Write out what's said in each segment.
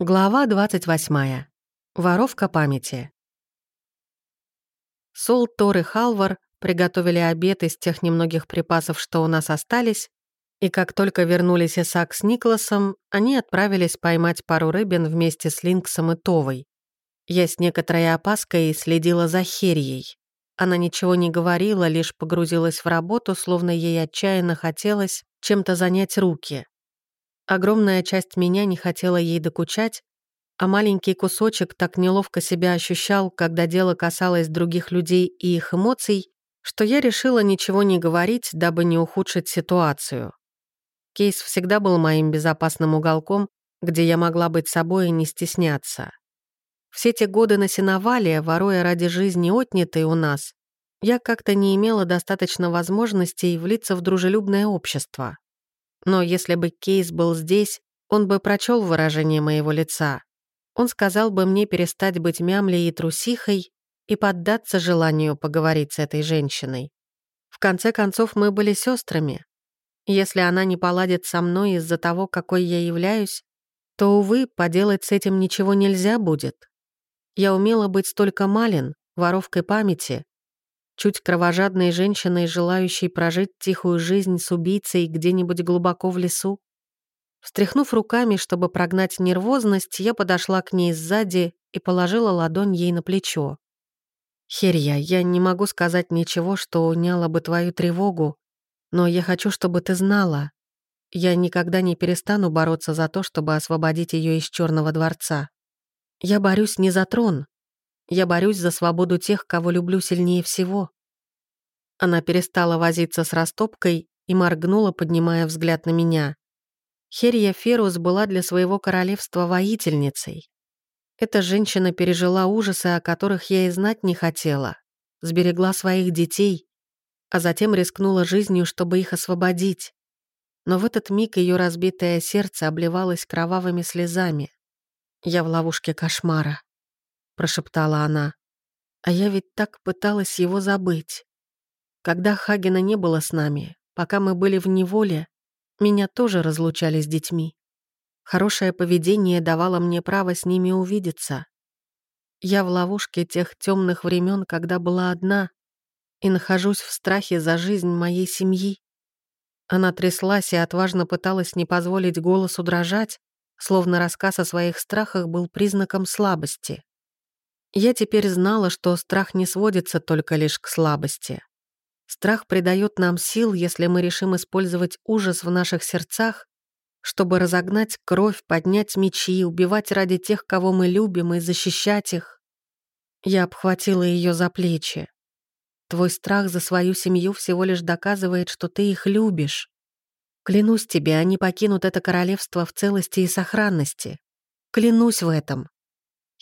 Глава 28. Воровка памяти. Сол, Тор и Халвар приготовили обед из тех немногих припасов, что у нас остались, и как только вернулись Исаак с Никласом, они отправились поймать пару рыбин вместе с Линксом и Товой. Я с некоторой опаской следила за Херией. Она ничего не говорила, лишь погрузилась в работу, словно ей отчаянно хотелось чем-то занять руки. Огромная часть меня не хотела ей докучать, а маленький кусочек так неловко себя ощущал, когда дело касалось других людей и их эмоций, что я решила ничего не говорить, дабы не ухудшить ситуацию. Кейс всегда был моим безопасным уголком, где я могла быть собой и не стесняться. Все те годы на сеновале, воруя ради жизни отнятой у нас, я как-то не имела достаточно возможностей влиться в дружелюбное общество. Но если бы Кейс был здесь, он бы прочел выражение моего лица. Он сказал бы мне перестать быть мямлей и трусихой и поддаться желанию поговорить с этой женщиной. В конце концов, мы были сестрами. Если она не поладит со мной из-за того, какой я являюсь, то, увы, поделать с этим ничего нельзя будет. Я умела быть столько малин, воровкой памяти, чуть кровожадной женщиной, желающей прожить тихую жизнь с убийцей где-нибудь глубоко в лесу. Встряхнув руками, чтобы прогнать нервозность, я подошла к ней сзади и положила ладонь ей на плечо. «Херья, я не могу сказать ничего, что уняло бы твою тревогу, но я хочу, чтобы ты знала. Я никогда не перестану бороться за то, чтобы освободить ее из Черного дворца. Я борюсь не за трон, я борюсь за свободу тех, кого люблю сильнее всего». Она перестала возиться с растопкой и моргнула, поднимая взгляд на меня. Херия Ферус была для своего королевства воительницей. Эта женщина пережила ужасы, о которых я и знать не хотела, сберегла своих детей, а затем рискнула жизнью, чтобы их освободить. Но в этот миг ее разбитое сердце обливалось кровавыми слезами. Я в ловушке кошмара прошептала она. А я ведь так пыталась его забыть. Когда Хагена не было с нами, пока мы были в неволе, меня тоже разлучали с детьми. Хорошее поведение давало мне право с ними увидеться. Я в ловушке тех темных времен, когда была одна, и нахожусь в страхе за жизнь моей семьи. Она тряслась и отважно пыталась не позволить голосу дрожать, словно рассказ о своих страхах был признаком слабости. Я теперь знала, что страх не сводится только лишь к слабости. Страх придает нам сил, если мы решим использовать ужас в наших сердцах, чтобы разогнать кровь, поднять мечи, убивать ради тех, кого мы любим, и защищать их. Я обхватила ее за плечи. Твой страх за свою семью всего лишь доказывает, что ты их любишь. Клянусь тебе, они покинут это королевство в целости и сохранности. Клянусь в этом.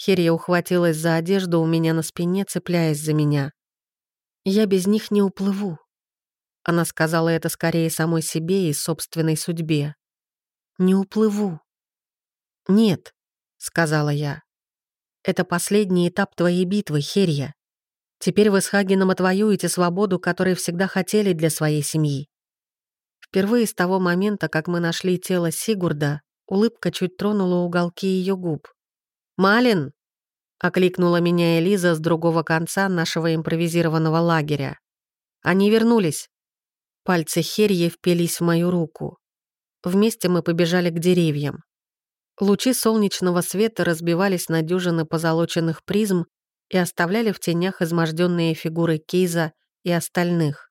Херия ухватилась за одежду у меня на спине, цепляясь за меня. «Я без них не уплыву». Она сказала это скорее самой себе и собственной судьбе. «Не уплыву». «Нет», — сказала я. «Это последний этап твоей битвы, Херия. Теперь вы с Хагеном отвоюете свободу, которой всегда хотели для своей семьи». Впервые с того момента, как мы нашли тело Сигурда, улыбка чуть тронула уголки ее губ. «Малин!» — окликнула меня Элиза с другого конца нашего импровизированного лагеря. Они вернулись. Пальцы Херьи впились в мою руку. Вместе мы побежали к деревьям. Лучи солнечного света разбивались на дюжины позолоченных призм и оставляли в тенях изможденные фигуры Кейза и остальных.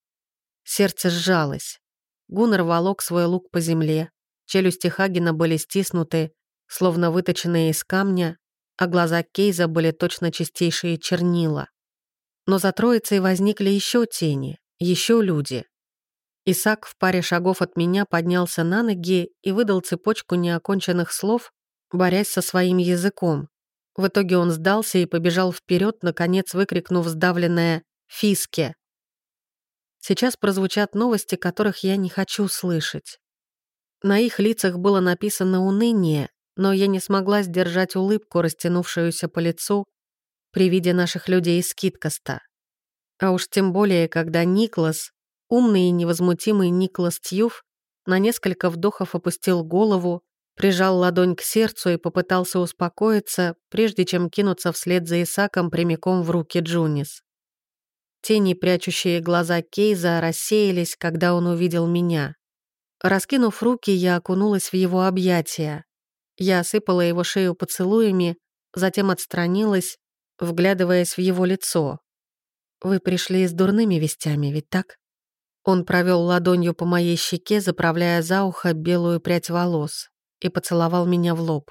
Сердце сжалось. Гуннер волок свой лук по земле. Челюсти Хагена были стиснуты, словно выточенные из камня, а глаза Кейза были точно чистейшие чернила. Но за троицей возникли еще тени, еще люди. Исаак в паре шагов от меня поднялся на ноги и выдал цепочку неоконченных слов, борясь со своим языком. В итоге он сдался и побежал вперед, наконец выкрикнув сдавленное «Фиске!». Сейчас прозвучат новости, которых я не хочу слышать. На их лицах было написано уныние, но я не смогла сдержать улыбку, растянувшуюся по лицу при виде наших людей из Киткоста. А уж тем более, когда Никлас, умный и невозмутимый Никлас Тьюф, на несколько вдохов опустил голову прижал ладонь к сердцу и попытался успокоиться, прежде чем кинуться вслед за Исаком прямиком в руки Джунис. Тени, прячущие глаза Кейза, рассеялись, когда он увидел меня. Раскинув руки, я окунулась в его объятия. Я осыпала его шею поцелуями, затем отстранилась, вглядываясь в его лицо. «Вы пришли с дурными вестями, ведь так?» Он провел ладонью по моей щеке, заправляя за ухо белую прядь волос и поцеловал меня в лоб.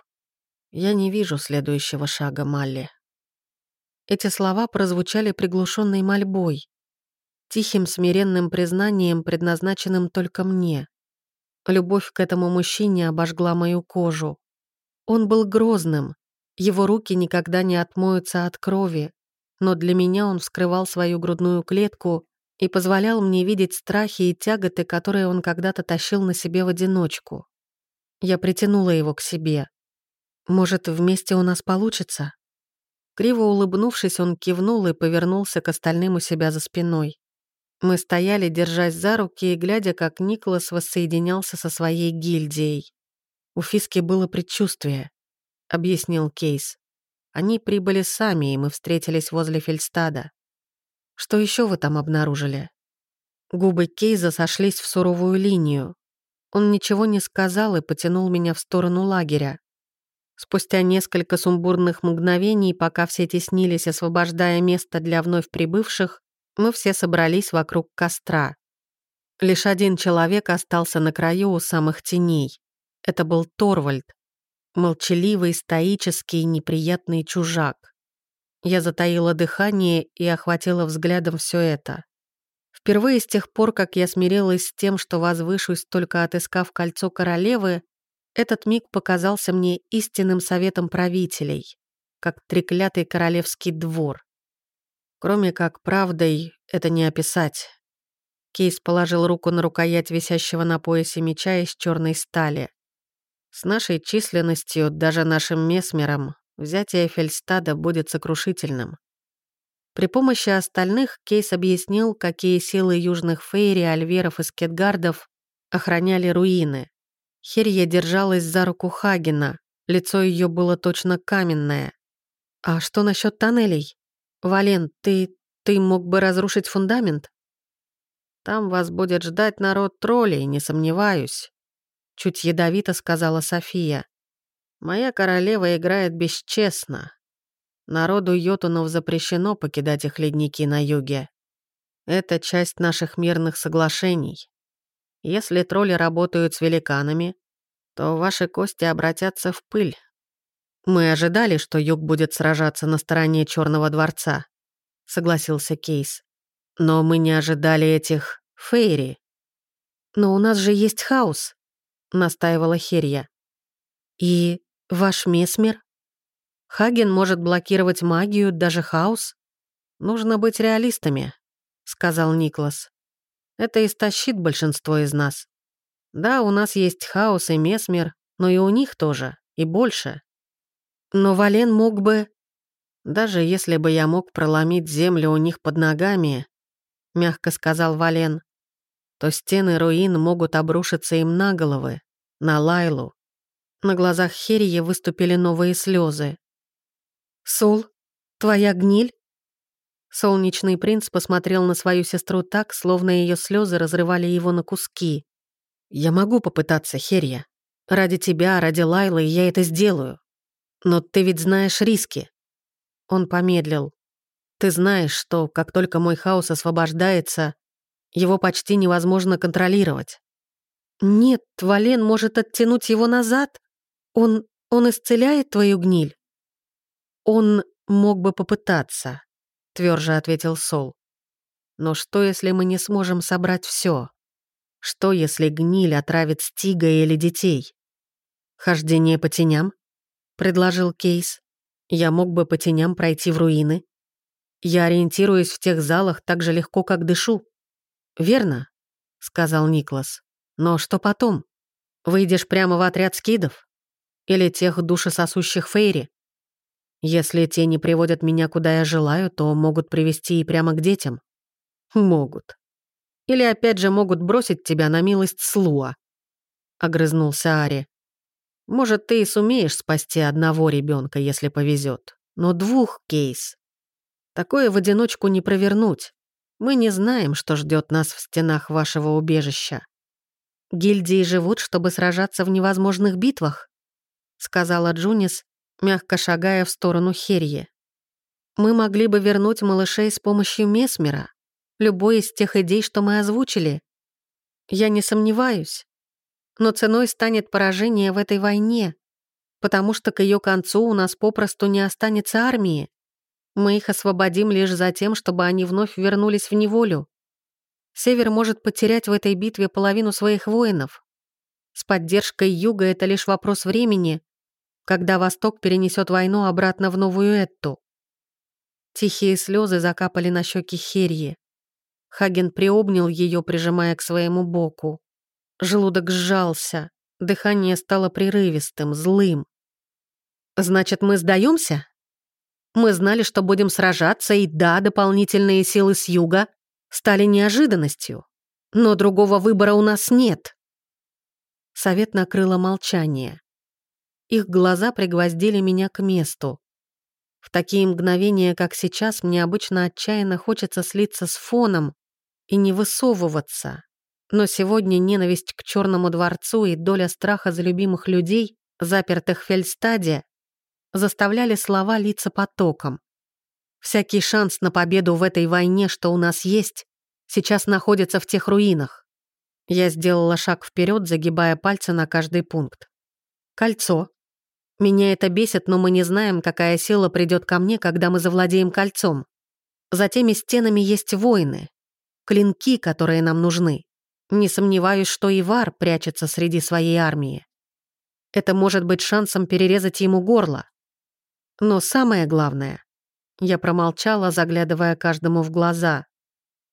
«Я не вижу следующего шага, Малли». Эти слова прозвучали приглушенной мольбой, тихим смиренным признанием, предназначенным только мне. Любовь к этому мужчине обожгла мою кожу. Он был грозным, его руки никогда не отмоются от крови, но для меня он вскрывал свою грудную клетку и позволял мне видеть страхи и тяготы, которые он когда-то тащил на себе в одиночку. Я притянула его к себе. «Может, вместе у нас получится?» Криво улыбнувшись, он кивнул и повернулся к остальным у себя за спиной. Мы стояли, держась за руки и глядя, как Николас воссоединялся со своей гильдией. «У Фиски было предчувствие», — объяснил Кейс. «Они прибыли сами, и мы встретились возле Фельстада. Что еще вы там обнаружили?» Губы Кейза сошлись в суровую линию. Он ничего не сказал и потянул меня в сторону лагеря. Спустя несколько сумбурных мгновений, пока все теснились, освобождая место для вновь прибывших, мы все собрались вокруг костра. Лишь один человек остался на краю у самых теней. Это был Торвальд. Молчаливый, стоический, неприятный чужак. Я затаила дыхание и охватила взглядом все это. Впервые с тех пор, как я смирилась с тем, что возвышусь, только отыскав кольцо королевы, этот миг показался мне истинным советом правителей, как треклятый королевский двор. Кроме как правдой, это не описать. Кейс положил руку на рукоять висящего на поясе меча из черной стали. С нашей численностью, даже нашим месмером, взятие Фельстада будет сокрушительным. При помощи остальных Кейс объяснил, какие силы южных фейри, альверов и скетгардов охраняли руины. Херья держалась за руку Хагена, лицо ее было точно каменное. «А что насчет тоннелей? Вален, ты... ты мог бы разрушить фундамент?» «Там вас будет ждать народ троллей, не сомневаюсь», — чуть ядовито сказала София. «Моя королева играет бесчестно, Народу йотунов запрещено покидать их ледники на юге. Это часть наших мирных соглашений. Если тролли работают с великанами, то ваши кости обратятся в пыль. Мы ожидали, что юг будет сражаться на стороне Черного дворца, согласился Кейс. Но мы не ожидали этих фейри. Но у нас же есть хаос, настаивала Херья. И ваш месмер? Хаген может блокировать магию, даже хаос. Нужно быть реалистами, сказал Никлас. Это истощит большинство из нас. Да, у нас есть хаос и месмер, но и у них тоже, и больше. Но Вален мог бы... Даже если бы я мог проломить землю у них под ногами, мягко сказал Вален, то стены руин могут обрушиться им на головы, на Лайлу. На глазах Херии выступили новые слезы. «Сол, твоя гниль?» Солнечный принц посмотрел на свою сестру так, словно ее слезы разрывали его на куски. «Я могу попытаться, Херья. Ради тебя, ради Лайлы я это сделаю. Но ты ведь знаешь риски». Он помедлил. «Ты знаешь, что как только мой хаос освобождается, его почти невозможно контролировать». «Нет, Вален может оттянуть его назад. Он... он исцеляет твою гниль?» «Он мог бы попытаться», — тверже ответил Сол. «Но что, если мы не сможем собрать все? Что, если гниль отравит Стига или детей?» «Хождение по теням?» — предложил Кейс. «Я мог бы по теням пройти в руины. Я ориентируюсь в тех залах так же легко, как дышу». «Верно», — сказал Никлас. «Но что потом? Выйдешь прямо в отряд скидов? Или тех душесосущих фейри? Если те не приводят меня, куда я желаю, то могут привести и прямо к детям. Могут. Или опять же могут бросить тебя на милость Слуа. Огрызнулся Ари. Может, ты и сумеешь спасти одного ребенка, если повезет, но двух кейс. Такое в одиночку не провернуть. Мы не знаем, что ждет нас в стенах вашего убежища. Гильдии живут, чтобы сражаться в невозможных битвах, сказала Джунис, мягко шагая в сторону Херьи. Мы могли бы вернуть малышей с помощью Месмера, любой из тех идей, что мы озвучили. Я не сомневаюсь. Но ценой станет поражение в этой войне, потому что к ее концу у нас попросту не останется армии. Мы их освободим лишь за тем, чтобы они вновь вернулись в неволю. Север может потерять в этой битве половину своих воинов. С поддержкой Юга это лишь вопрос времени, когда Восток перенесет войну обратно в Новую Этту. Тихие слезы закапали на щеки Херьи. Хаген приобнял ее, прижимая к своему боку. Желудок сжался, дыхание стало прерывистым, злым. «Значит, мы сдаемся? Мы знали, что будем сражаться, и да, дополнительные силы с юга стали неожиданностью. Но другого выбора у нас нет». Совет накрыло молчание. Их глаза пригвоздили меня к месту. В такие мгновения, как сейчас, мне обычно отчаянно хочется слиться с фоном и не высовываться. Но сегодня ненависть к Черному дворцу и доля страха за любимых людей, запертых в Фельстаде, заставляли слова литься потоком. Всякий шанс на победу в этой войне, что у нас есть, сейчас находится в тех руинах. Я сделала шаг вперед, загибая пальцы на каждый пункт. Кольцо. Меня это бесит, но мы не знаем, какая сила придет ко мне, когда мы завладеем кольцом. За теми стенами есть воины. Клинки, которые нам нужны. Не сомневаюсь, что Ивар прячется среди своей армии. Это может быть шансом перерезать ему горло. Но самое главное, я промолчала, заглядывая каждому в глаза.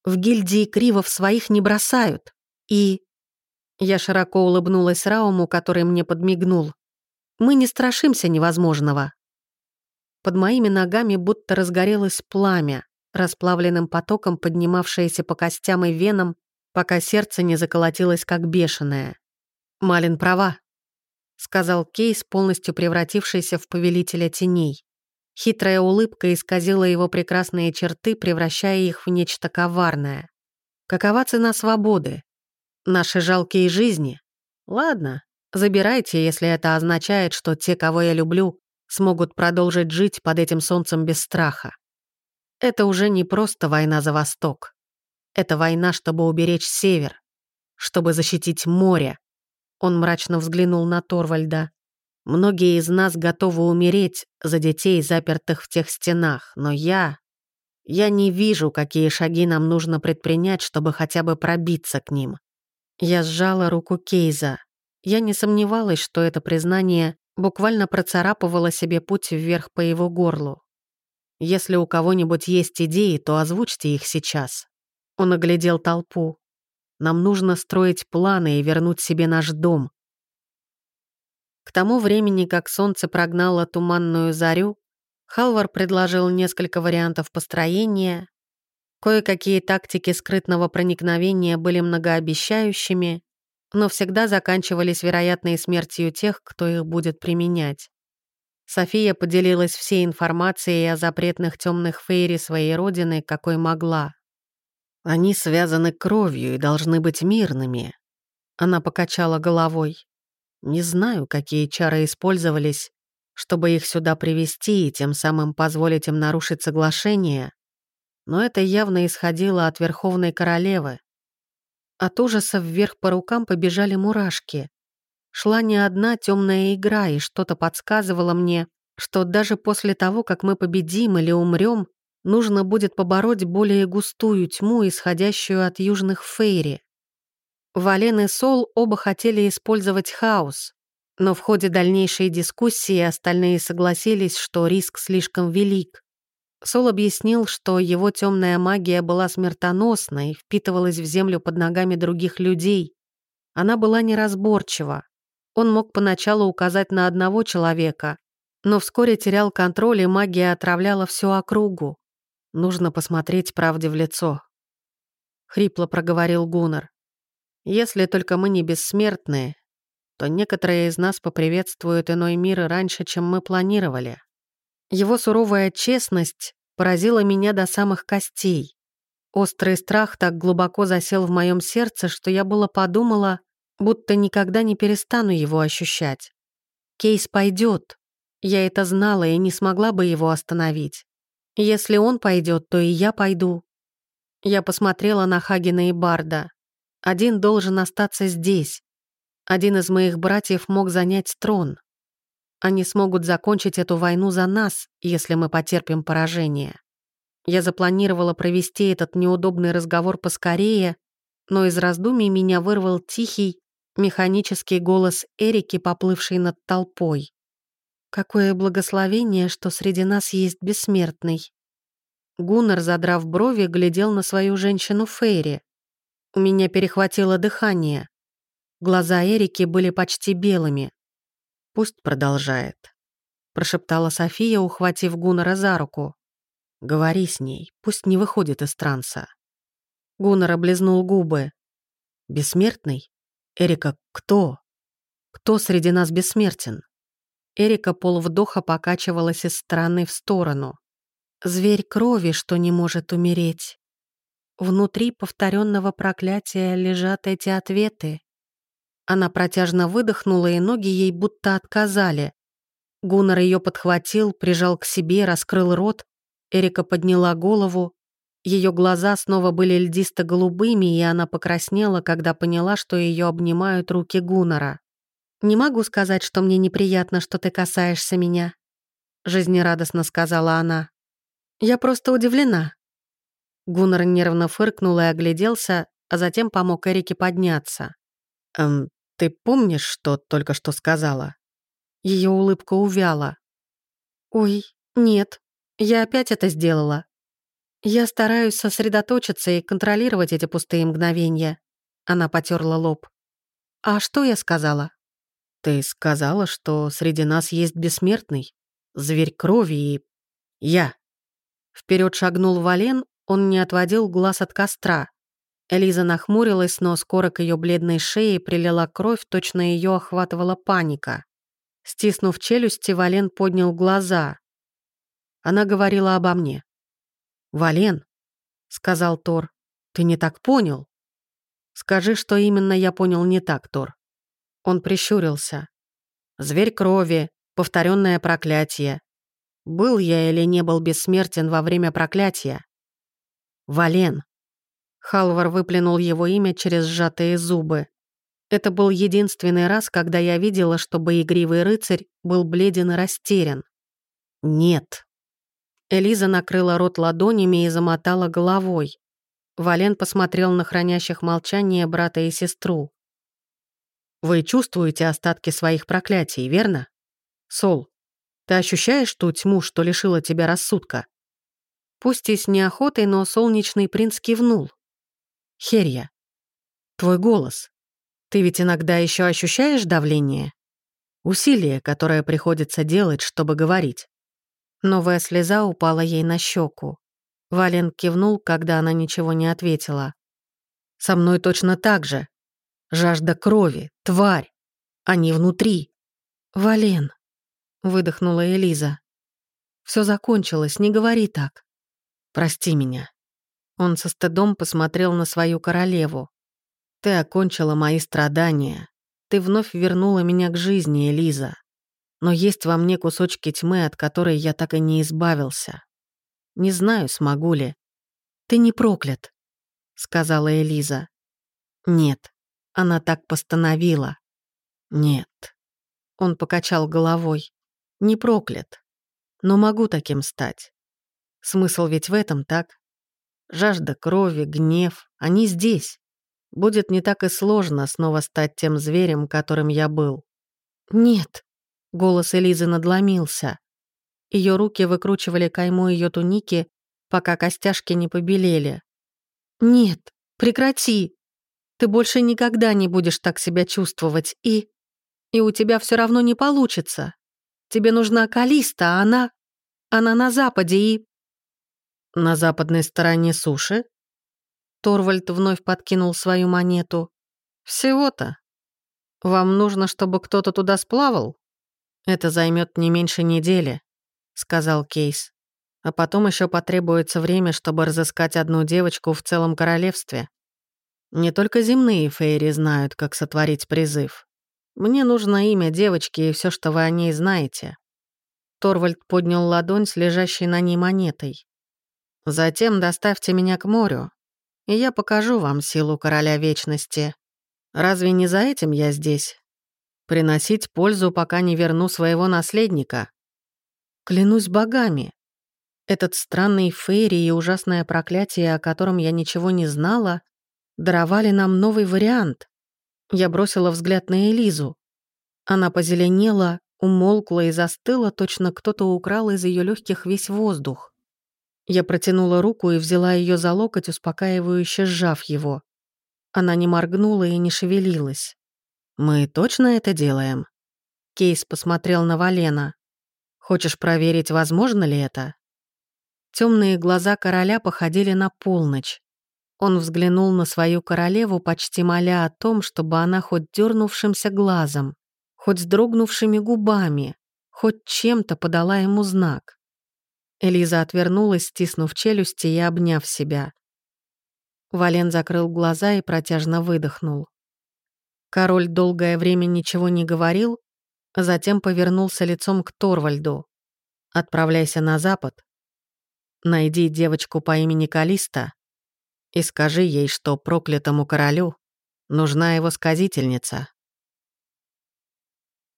В гильдии кривов своих не бросают. И... Я широко улыбнулась Рауму, который мне подмигнул. Мы не страшимся невозможного. Под моими ногами будто разгорелось пламя, расплавленным потоком поднимавшееся по костям и венам, пока сердце не заколотилось как бешеное. Малин права сказал Кейс, полностью превратившийся в повелителя теней. Хитрая улыбка исказила его прекрасные черты, превращая их в нечто коварное. Какова цена свободы? Наши жалкие жизни? Ладно, забирайте, если это означает, что те, кого я люблю, смогут продолжить жить под этим солнцем без страха. Это уже не просто война за Восток. Это война, чтобы уберечь Север, чтобы защитить море, он мрачно взглянул на Торвальда. «Многие из нас готовы умереть за детей, запертых в тех стенах, но я... Я не вижу, какие шаги нам нужно предпринять, чтобы хотя бы пробиться к ним». Я сжала руку Кейза. Я не сомневалась, что это признание буквально процарапывало себе путь вверх по его горлу. «Если у кого-нибудь есть идеи, то озвучьте их сейчас». Он оглядел толпу. Нам нужно строить планы и вернуть себе наш дом. К тому времени, как солнце прогнало туманную зарю, Халвар предложил несколько вариантов построения. Кое-какие тактики скрытного проникновения были многообещающими, но всегда заканчивались вероятной смертью тех, кто их будет применять. София поделилась всей информацией о запретных темных фейри своей родины, какой могла. Они связаны кровью и должны быть мирными. Она покачала головой. Не знаю, какие чары использовались, чтобы их сюда привести и тем самым позволить им нарушить соглашение, но это явно исходило от Верховной Королевы. От ужаса вверх по рукам побежали мурашки. Шла не одна темная игра, и что-то подсказывало мне, что даже после того, как мы победим или умрем, нужно будет побороть более густую тьму, исходящую от южных фейри. Вален и Сол оба хотели использовать хаос, но в ходе дальнейшей дискуссии остальные согласились, что риск слишком велик. Сол объяснил, что его темная магия была смертоносна и впитывалась в землю под ногами других людей. Она была неразборчива. Он мог поначалу указать на одного человека, но вскоре терял контроль, и магия отравляла всю округу. Нужно посмотреть правде в лицо. Хрипло проговорил Гуннар. Если только мы не бессмертные, то некоторые из нас поприветствуют иной мир раньше, чем мы планировали. Его суровая честность поразила меня до самых костей. Острый страх так глубоко засел в моем сердце, что я было подумала, будто никогда не перестану его ощущать. Кейс пойдет. Я это знала и не смогла бы его остановить. Если он пойдет, то и я пойду. Я посмотрела на Хагена и Барда. Один должен остаться здесь. Один из моих братьев мог занять трон. Они смогут закончить эту войну за нас, если мы потерпим поражение. Я запланировала провести этот неудобный разговор поскорее, но из раздумий меня вырвал тихий, механический голос Эрики, поплывший над толпой. «Какое благословение, что среди нас есть бессмертный!» Гуннар, задрав брови, глядел на свою женщину Фейри. У меня перехватило дыхание. Глаза Эрики были почти белыми. «Пусть продолжает», — прошептала София, ухватив Гуннара за руку. Говори с ней, пусть не выходит из транса. Гуннар облизнул губы. Бессмертный? Эрика, кто? Кто среди нас бессмертен? Эрика полвдоха покачивалась из стороны в сторону. Зверь крови, что не может умереть. Внутри повторенного проклятия лежат эти ответы. Она протяжно выдохнула, и ноги ей будто отказали. Гуннар ее подхватил, прижал к себе, раскрыл рот, Эрика подняла голову. Ее глаза снова были льдисто-голубыми, и она покраснела, когда поняла, что ее обнимают руки Гуннера. «Не могу сказать, что мне неприятно, что ты касаешься меня», — жизнерадостно сказала она. «Я просто удивлена». Гуннер нервно фыркнул и огляделся, а затем помог Эрике подняться. «Эм, ты помнишь, что только что сказала?» Ее улыбка увяла. «Ой, нет», я опять это сделала. Я стараюсь сосредоточиться и контролировать эти пустые мгновения. Она потерла лоб. А что я сказала? Ты сказала, что среди нас есть бессмертный, зверь крови и... Я. Вперед шагнул Вален, он не отводил глаз от костра. Элиза нахмурилась, но скоро к ее бледной шее прилила кровь, точно ее охватывала паника. Стиснув челюсти, Вален поднял глаза. Она говорила обо мне. «Вален», — сказал Тор, — «ты не так понял». «Скажи, что именно я понял не так, Тор». Он прищурился. «Зверь крови, повторенное проклятие. Был я или не был бессмертен во время проклятия?» «Вален». Халвар выплюнул его имя через сжатые зубы. Это был единственный раз, когда я видела, что боегривый рыцарь был бледен и растерян. «Нет», Элиза накрыла рот ладонями и замотала головой. Вален посмотрел на хранящих молчание брата и сестру. «Вы чувствуете остатки своих проклятий, верно? Сол, ты ощущаешь ту тьму, что лишила тебя рассудка?» Пусть и с неохотой, но солнечный принц кивнул. «Херья, твой голос. Ты ведь иногда еще ощущаешь давление? Усилие, которое приходится делать, чтобы говорить?» Новая слеза упала ей на щеку. Вален кивнул, когда она ничего не ответила. «Со мной точно так же. Жажда крови, тварь. Они внутри». «Вален», — выдохнула Элиза. Все закончилось, не говори так. Прости меня». Он со стыдом посмотрел на свою королеву. «Ты окончила мои страдания. Ты вновь вернула меня к жизни, Элиза но есть во мне кусочки тьмы, от которой я так и не избавился. Не знаю, смогу ли. Ты не проклят, сказала Элиза. Нет, она так постановила. Нет. Он покачал головой. Не проклят. Но могу таким стать. Смысл ведь в этом, так? Жажда крови, гнев, они здесь. Будет не так и сложно снова стать тем зверем, которым я был. Нет, Голос Элизы надломился. Ее руки выкручивали кайму ее туники, пока костяшки не побелели. «Нет, прекрати! Ты больше никогда не будешь так себя чувствовать, и... И у тебя все равно не получится. Тебе нужна Калиста, а она... Она на западе и...» «На западной стороне суши?» Торвальд вновь подкинул свою монету. «Всего-то. Вам нужно, чтобы кто-то туда сплавал? Это займет не меньше недели, сказал Кейс. А потом еще потребуется время, чтобы разыскать одну девочку в целом королевстве. Не только земные фейри знают, как сотворить призыв. Мне нужно имя девочки и все, что вы о ней знаете. Торвальд поднял ладонь с лежащей на ней монетой. Затем доставьте меня к морю, и я покажу вам силу короля вечности. Разве не за этим я здесь? Приносить пользу, пока не верну своего наследника. Клянусь богами. Этот странный фейри и ужасное проклятие, о котором я ничего не знала, даровали нам новый вариант. Я бросила взгляд на Элизу. Она позеленела, умолкла и застыла, точно кто-то украл из ее легких весь воздух. Я протянула руку и взяла ее за локоть, успокаивающе сжав его. Она не моргнула и не шевелилась. «Мы точно это делаем?» Кейс посмотрел на Валена. «Хочешь проверить, возможно ли это?» Темные глаза короля походили на полночь. Он взглянул на свою королеву, почти моля о том, чтобы она хоть дернувшимся глазом, хоть с дрогнувшими губами, хоть чем-то подала ему знак. Элиза отвернулась, стиснув челюсти и обняв себя. Вален закрыл глаза и протяжно выдохнул. Король долгое время ничего не говорил, затем повернулся лицом к Торвальду. «Отправляйся на запад. Найди девочку по имени Калиста и скажи ей, что проклятому королю нужна его сказительница».